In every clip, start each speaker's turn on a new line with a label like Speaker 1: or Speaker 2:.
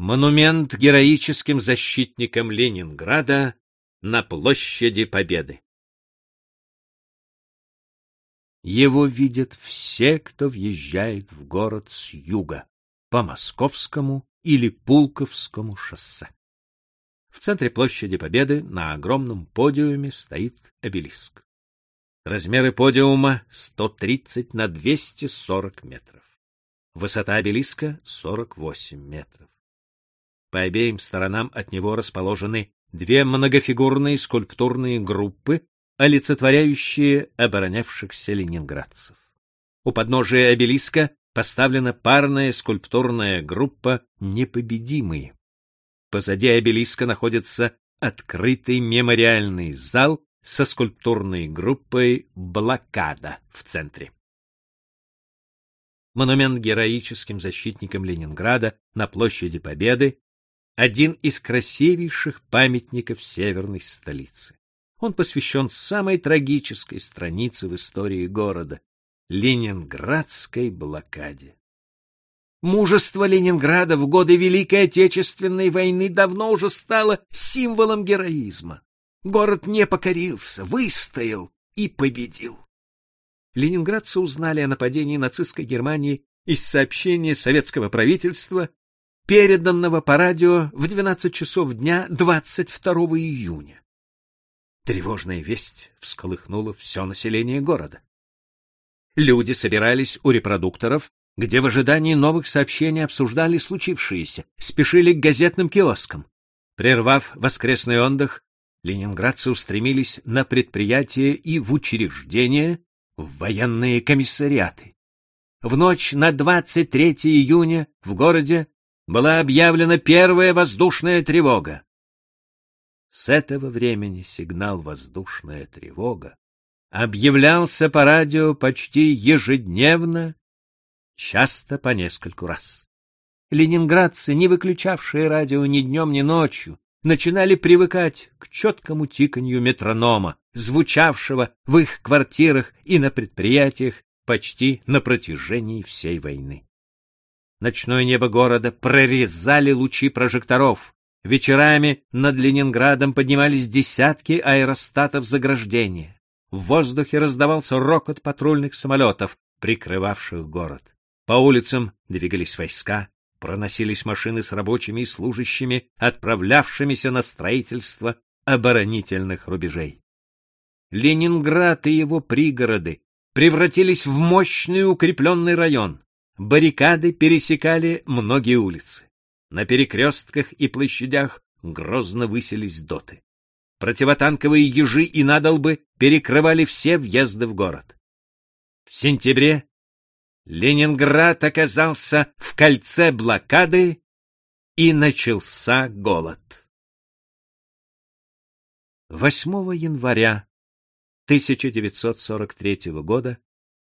Speaker 1: Монумент героическим защитникам Ленинграда на площади Победы. Его видят все, кто въезжает в город с юга, по Московскому или Пулковскому шоссе. В центре площади Победы на огромном подиуме стоит обелиск. Размеры подиума 130 на 240 метров. Высота обелиска 48 метров. По обеим сторонам от него расположены две многофигурные скульптурные группы, олицетворяющие оборонявшихся ленинградцев. У подножия обелиска поставлена парная скульптурная группа «Непобедимые». Позади обелиска находится открытый мемориальный зал со скульптурной группой «Блокада» в центре. Монумент героическим защитникам Ленинграда на площади Победы один из красивейших памятников северной столицы. Он посвящен самой трагической странице в истории города — Ленинградской блокаде. Мужество Ленинграда в годы Великой Отечественной войны давно уже стало символом героизма. Город не покорился, выстоял и победил. Ленинградцы узнали о нападении нацистской Германии из сообщения советского правительства переданного по радио в 12 часов дня 22 июня. Тревожная весть всколыхнула все население города. Люди собирались у репродукторов, где в ожидании новых сообщений обсуждали случившееся, спешили к газетным киоскам. Прервав воскресный отдых, ленинградцы устремились на предприятия и в учреждения, в военные комиссариаты. В ночь на 23 июня в городе была объявлена первая воздушная тревога. С этого времени сигнал «воздушная тревога» объявлялся по радио почти ежедневно, часто по нескольку раз. Ленинградцы, не выключавшие радио ни днем, ни ночью, начинали привыкать к четкому тиканью метронома, звучавшего в их квартирах и на предприятиях почти на протяжении всей войны. Ночное небо города прорезали лучи прожекторов. Вечерами над Ленинградом поднимались десятки аэростатов заграждения. В воздухе раздавался рокот патрульных самолетов, прикрывавших город. По улицам двигались войска, проносились машины с рабочими и служащими, отправлявшимися на строительство оборонительных рубежей. Ленинград и его пригороды превратились в мощный укрепленный район. Баррикады пересекали многие улицы. На перекрестках и площадях грозно высились доты. Противотанковые ежи и надолбы перекрывали все въезды в город. В сентябре Ленинград оказался в кольце блокады и начался голод. 8 января 1943 года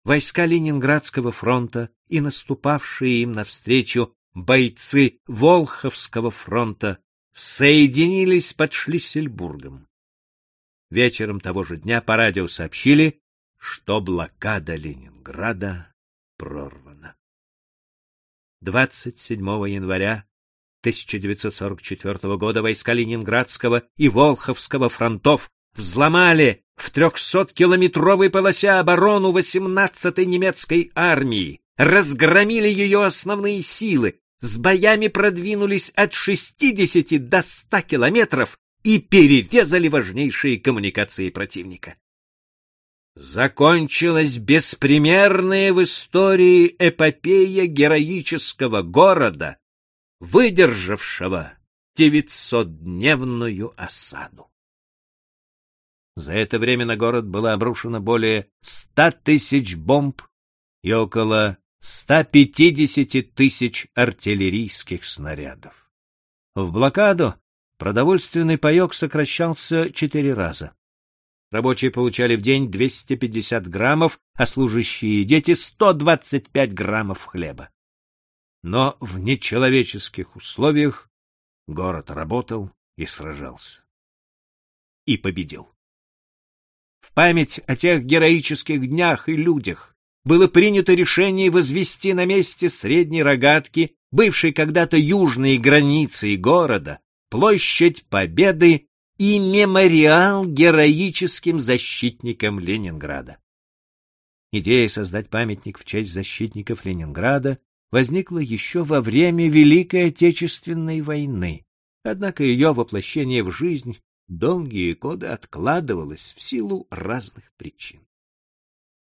Speaker 1: войска Ленинградского фронта и наступавшие им навстречу бойцы Волховского фронта соединились под Шлиссельбургом. Вечером того же дня по радио сообщили, что блокада Ленинграда прорвана. 27 января 1944 года войска Ленинградского и Волховского фронтов взломали в трехсоткилометровой полосе оборону 18-й немецкой армии, разгромили ее основные силы, с боями продвинулись от 60 до 100 километров и перерезали важнейшие коммуникации противника. Закончилась беспримерная в истории эпопея героического города, выдержавшего девятисотдневную осаду. За это время на город было обрушено более ста тысяч бомб и около 150 тысяч артиллерийских снарядов. В блокаду продовольственный паек сокращался четыре раза. Рабочие получали в день 250 граммов, а служащие и дети — 125 граммов хлеба. Но в нечеловеческих условиях город работал и сражался. И победил. В память о тех героических днях и людях было принято решение возвести на месте средней рогатки бывшей когда-то южной границей города, площадь Победы и мемориал героическим защитникам Ленинграда. Идея создать памятник в честь защитников Ленинграда возникла еще во время Великой Отечественной войны, однако ее воплощение в жизнь долгие годы откладывалось в силу разных причин.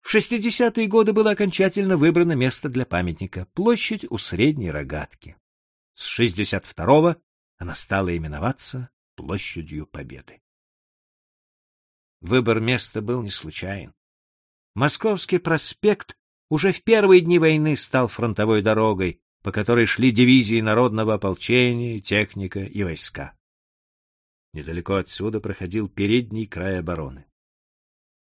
Speaker 1: В 60-е годы было окончательно выбрано место для памятника — площадь у Средней Рогатки. С 62-го она стала именоваться Площадью Победы. Выбор места был не случайен. Московский проспект уже в первые дни войны стал фронтовой дорогой, по которой шли дивизии народного ополчения, техника и войска. Недалеко отсюда проходил передний край обороны.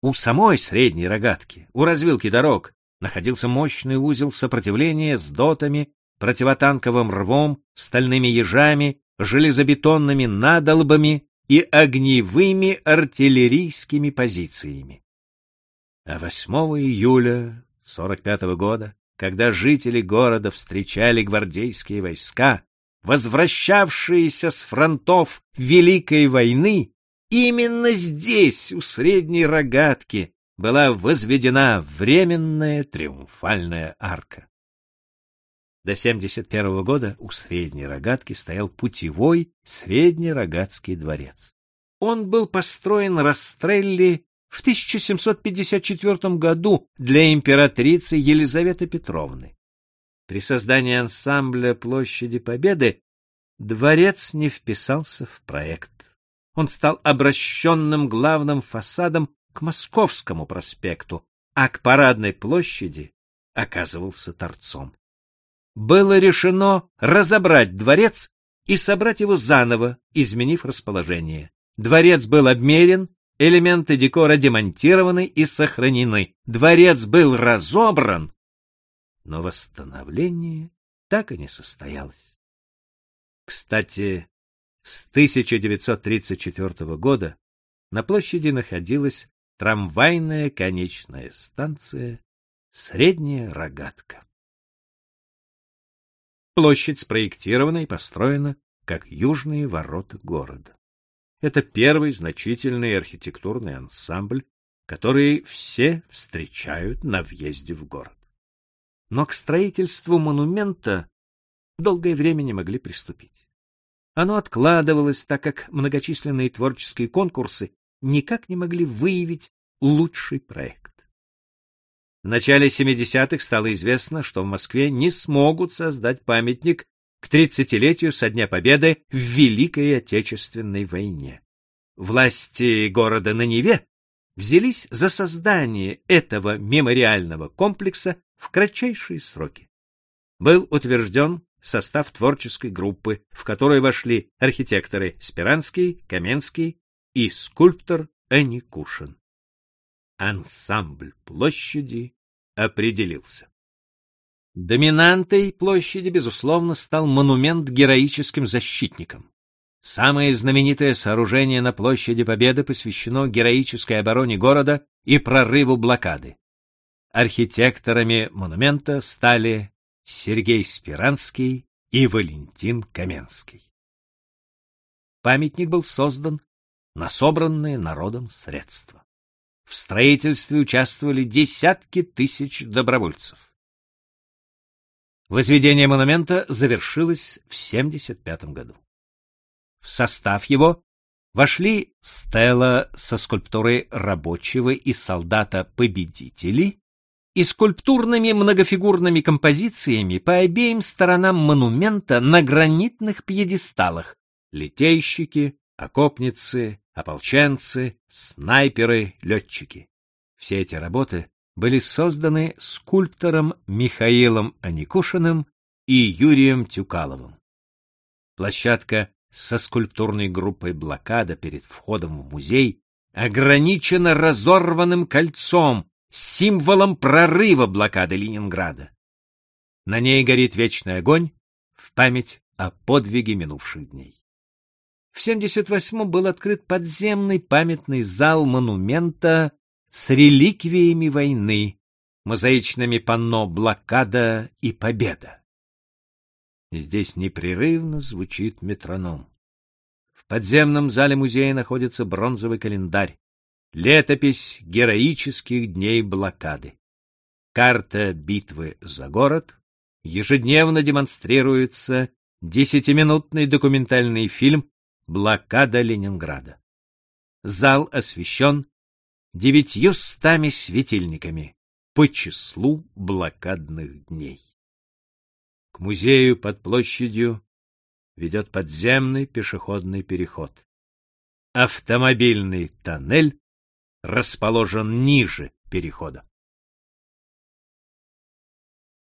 Speaker 1: У самой средней рогатки, у развилки дорог, находился мощный узел сопротивления с дотами, противотанковым рвом, стальными ежами, железобетонными надолбами и огневыми артиллерийскими позициями. А 8 июля 45 -го года, когда жители города встречали гвардейские войска, возвращавшиеся с фронтов Великой войны, именно здесь, у Средней Рогатки, была возведена временная триумфальная арка. До 71 -го года у Средней Рогатки стоял путевой Среднерогатский дворец. Он был построен Растрелли в 1754 году для императрицы Елизаветы Петровны. При создании ансамбля Площади Победы дворец не вписался в проект. Он стал обращенным главным фасадом к Московскому проспекту, а к парадной площади оказывался торцом. Было решено разобрать дворец и собрать его заново, изменив расположение. Дворец был обмерен, элементы декора демонтированы и сохранены. Дворец был разобран но восстановление так и не состоялось. Кстати, с 1934 года на площади находилась трамвайная конечная станция Средняя Рогатка. Площадь спроектирована и построена как южные ворота города. Это первый значительный архитектурный ансамбль, который все встречают на въезде в город но к строительству монумента долгое время не могли приступить. Оно откладывалось, так как многочисленные творческие конкурсы никак не могли выявить лучший проект. В начале 70-х стало известно, что в Москве не смогут создать памятник к 30-летию со Дня Победы в Великой Отечественной войне. Власти города на Неве взялись за создание этого мемориального комплекса в кратчайшие сроки. Был утвержден состав творческой группы, в которой вошли архитекторы Спиранский, Каменский и скульптор Аникушин. Ансамбль площади определился. Доминантой площади, безусловно, стал монумент героическим защитникам. Самое знаменитое сооружение на площади Победы посвящено героической обороне города и прорыву блокады. Архитекторами монумента стали Сергей Спиранский и Валентин Каменский. Памятник был создан на собранные народом средства. В строительстве участвовали десятки тысяч добровольцев. Возведение монумента завершилось в 1975 году. В состав его вошли стела со скульптурой рабочего и солдата-победителей и скульптурными многофигурными композициями по обеим сторонам монумента на гранитных пьедесталах литейщики, окопницы, ополченцы, снайперы, летчики. Все эти работы были созданы скульптором Михаилом Аникушиным и Юрием Тюкаловым. Площадка со скульптурной группой блокада перед входом в музей ограничена разорванным кольцом, символом прорыва блокады Ленинграда. На ней горит вечный огонь в память о подвиге минувших дней. В 78-м был открыт подземный памятный зал монумента с реликвиями войны, мозаичными панно «Блокада» и «Победа». здесь непрерывно звучит метроном. В подземном зале музея находится бронзовый календарь, летопись героических дней блокады. Карта битвы за город, ежедневно демонстрируется десятиминутный документальный фильм «Блокада Ленинграда». Зал освещен девятьюстами светильниками по числу блокадных дней. К музею под площадью ведет подземный пешеходный переход. Автомобильный тоннель расположен ниже перехода.